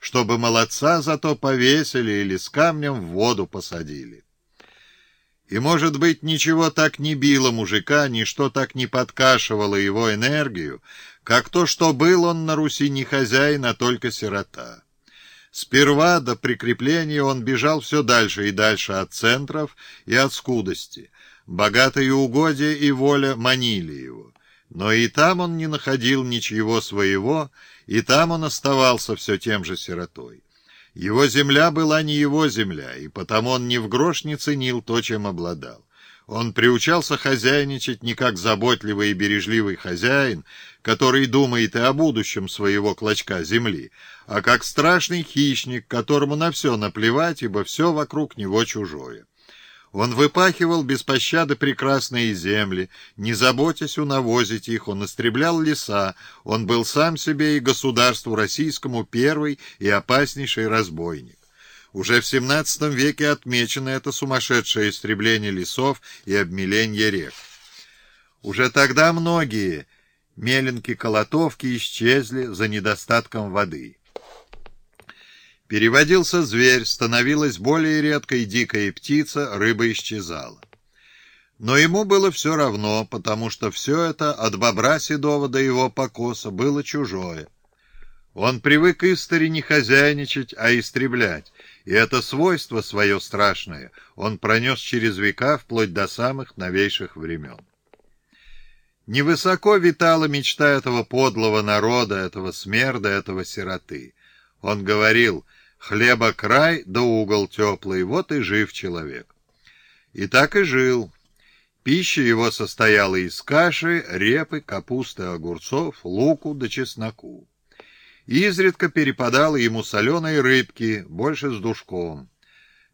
чтобы молодца зато повесили или с камнем в воду посадили. И, может быть, ничего так не било мужика, ничто так не подкашивало его энергию, как то, что был он на Руси не хозяин, а только сирота. Сперва до прикрепления он бежал все дальше и дальше от центров и от скудости. Богатые угодья и воля манили его. Но и там он не находил ничего своего, и там он оставался все тем же сиротой. Его земля была не его земля, и потому он ни в грош не ценил то, чем обладал. Он приучался хозяйничать не как заботливый и бережливый хозяин, который думает и о будущем своего клочка земли, а как страшный хищник, которому на все наплевать, ибо все вокруг него чужое. Он выпахивал без пощады прекрасные земли, не заботясь унавозить их, он истреблял леса, он был сам себе и государству российскому первый и опаснейший разбойник. Уже в XVII веке отмечено это сумасшедшее истребление лесов и обмеление рек. Уже тогда многие меленки-колотовки исчезли за недостатком воды. Переводился зверь, становилась более редкой дикая птица, рыба исчезала. Но ему было все равно, потому что все это от бобра седого до его покоса было чужое. Он привык истори не хозяйничать, а истреблять, и это свойство свое страшное он пронес через века вплоть до самых новейших времен. Невысоко витала мечта этого подлого народа, этого смерда, этого сироты. Он говорил — Хлеба край да угол теплый, вот и жив человек. И так и жил. Пища его состояла из каши, репы, капусты, огурцов, луку да чесноку. Изредка перепадало ему соленой рыбки, больше с душком.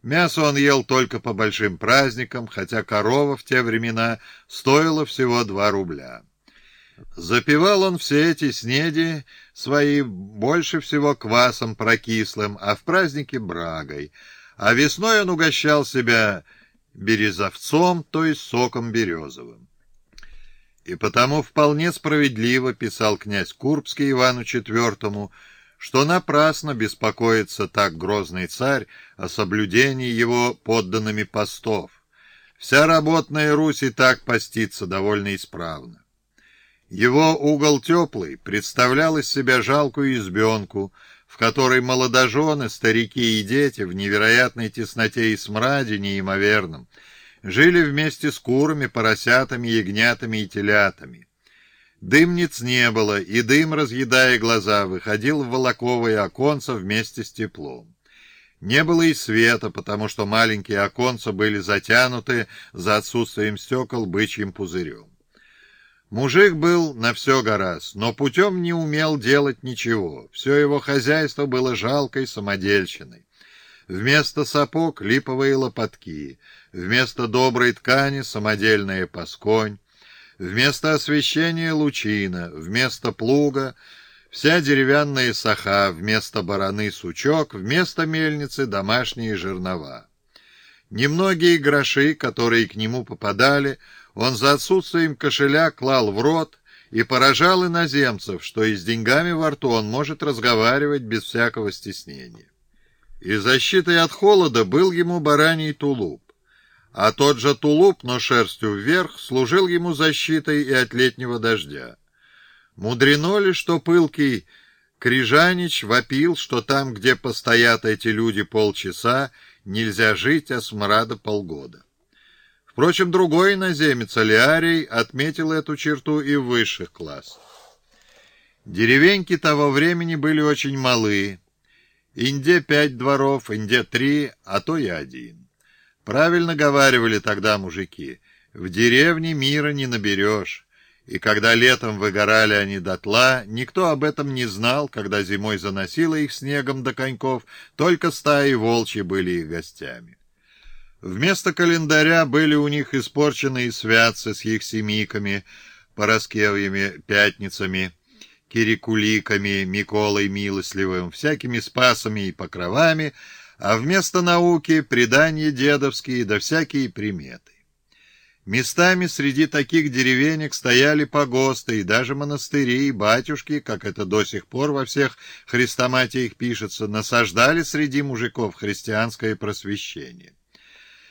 Мясо он ел только по большим праздникам, хотя корова в те времена стоила всего два рубля. Запивал он все эти снеди свои больше всего квасом прокислым, а в празднике брагой, а весной он угощал себя березовцом, то есть соком березовым. И потому вполне справедливо писал князь Курбский Ивану IV, что напрасно беспокоится так грозный царь о соблюдении его подданными постов. Вся работная Русь и так постится довольно исправно. Его угол теплый представлял из себя жалкую избенку, в которой молодожены, старики и дети в невероятной тесноте и смраде неимоверном жили вместе с курами, поросятами, ягнятами и телятами. Дымниц не было, и дым, разъедая глаза, выходил в волоковые оконца вместе с теплом. Не было и света, потому что маленькие оконца были затянуты за отсутствием стекол бычьим пузырем. Мужик был на все гораз, но путем не умел делать ничего. Все его хозяйство было жалкой самодельщиной. Вместо сапог — липовые лопатки, вместо доброй ткани — самодельная пасконь, вместо освещения — лучина, вместо плуга — вся деревянная саха, вместо бараны — сучок, вместо мельницы — домашние жернова. Немногие гроши, которые к нему попадали — он за отсутствием кошеля клал в рот и поражал иноземцев, что и с деньгами во рту он может разговаривать без всякого стеснения. И защитой от холода был ему бараний тулуп, а тот же тулуп, но шерстью вверх, служил ему защитой и от летнего дождя. Мудрено ли, что пылкий Крижанич вопил, что там, где постоят эти люди полчаса, нельзя жить, а смрада полгода. Впрочем, другой иноземец, Алиарий, отметил эту черту и в высших классах. Деревеньки того времени были очень малы. Инде пять дворов, инде три, а то и один. Правильно говаривали тогда мужики, в деревне мира не наберешь. И когда летом выгорали они дотла, никто об этом не знал, когда зимой заносило их снегом до коньков, только стаи волчьи были их гостями. Вместо календаря были у них испорченные святцы с их семиками, пороскевьями, пятницами, кирикуликами, Миколой Милостливым, всякими спасами и покровами, а вместо науки предания дедовские да всякие приметы. Местами среди таких деревенек стояли погосты и даже монастыри, и батюшки, как это до сих пор во всех хрестоматиях пишется, насаждали среди мужиков христианское просвещение.